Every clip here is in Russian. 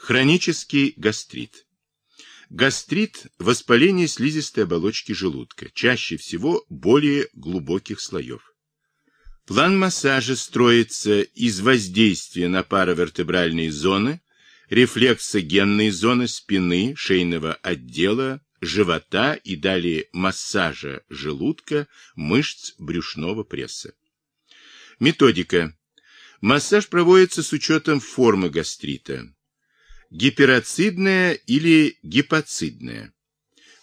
Хронический гастрит. Гастрит – воспаление слизистой оболочки желудка, чаще всего более глубоких слоев. План массажа строится из воздействия на паравертебральные зоны, рефлексогенные зоны спины, шейного отдела, живота и далее массажа желудка, мышц брюшного пресса. Методика. Массаж проводится с учетом формы гастрита гипероцидная или гипоцидная.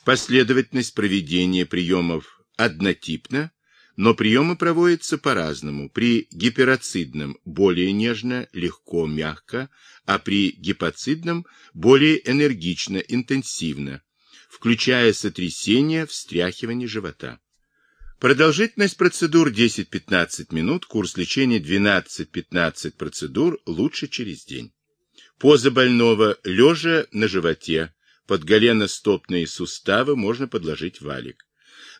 Последовательность проведения приемов однотипна, но приемы проводятся по-разному. При гипероцидном более нежно, легко, мягко, а при гипоцидном более энергично, интенсивно, включая сотрясение, встряхивание живота. Продолжительность процедур 10-15 минут, курс лечения 12-15 процедур, лучше через день. Поза больного лежа на животе, под голено-стопные суставы можно подложить валик.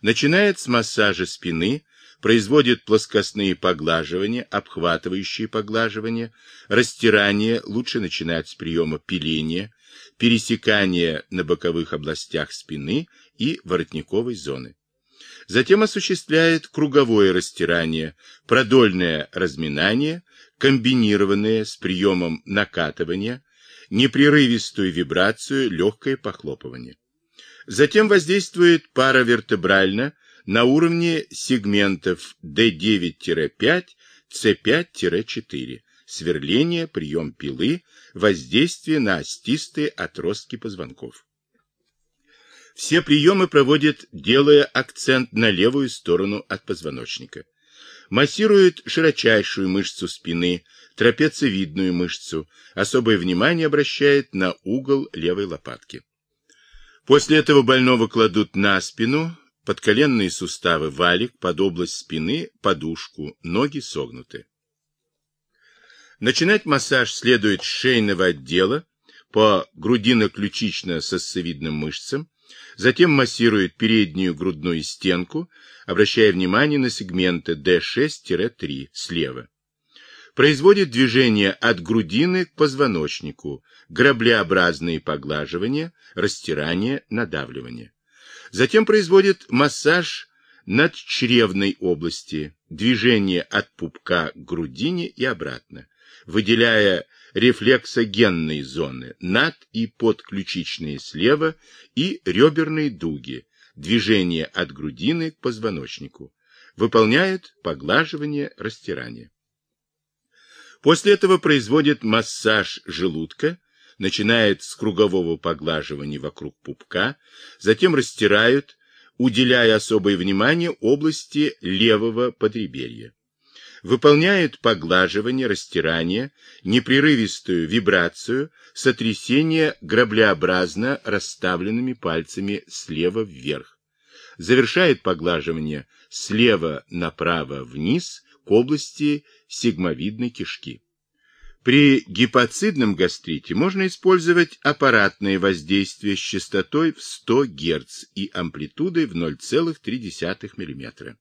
Начинает с массажа спины, производит плоскостные поглаживания, обхватывающие поглаживания, растирание, лучше начинать с приема пиления, пересекания на боковых областях спины и воротниковой зоны. Затем осуществляет круговое растирание, продольное разминание, комбинированное с приемом накатывания, непрерывистую вибрацию, легкое похлопывание. Затем воздействует паравертебрально на уровне сегментов D9-5, C5-4, сверление, прием пилы, воздействие на остистые отростки позвонков. Все приемы проводит, делая акцент на левую сторону от позвоночника. Массирует широчайшую мышцу спины, трапециевидную мышцу, особое внимание обращает на угол левой лопатки. После этого больного кладут на спину, под коленные суставы валик, под область спины подушку, ноги согнуты. Начинать массаж следует с шейного отдела по грудино-ключично-сосцевидным мышцам, Затем массирует переднюю грудную стенку, обращая внимание на сегменты D6-3 слева. Производит движение от грудины к позвоночнику, граблеобразные поглаживания, растирание, надавливание. Затем производит массаж надчревной области, движение от пупка к грудине и обратно, выделяя рефлексогенные зоны, над и подключичные слева и реберные дуги, движение от грудины к позвоночнику. Выполняет поглаживание, растирание. После этого производит массаж желудка, начинает с кругового поглаживания вокруг пупка, затем растирают, уделяя особое внимание области левого подреберья выполняют поглаживание, растирание, непрерывистую вибрацию, сотрясение граблеобразно расставленными пальцами слева вверх. Завершает поглаживание слева направо вниз к области сигмовидной кишки. При гипоцидном гастрите можно использовать аппаратное воздействие с частотой в 100 Гц и амплитудой в 0,3 мм.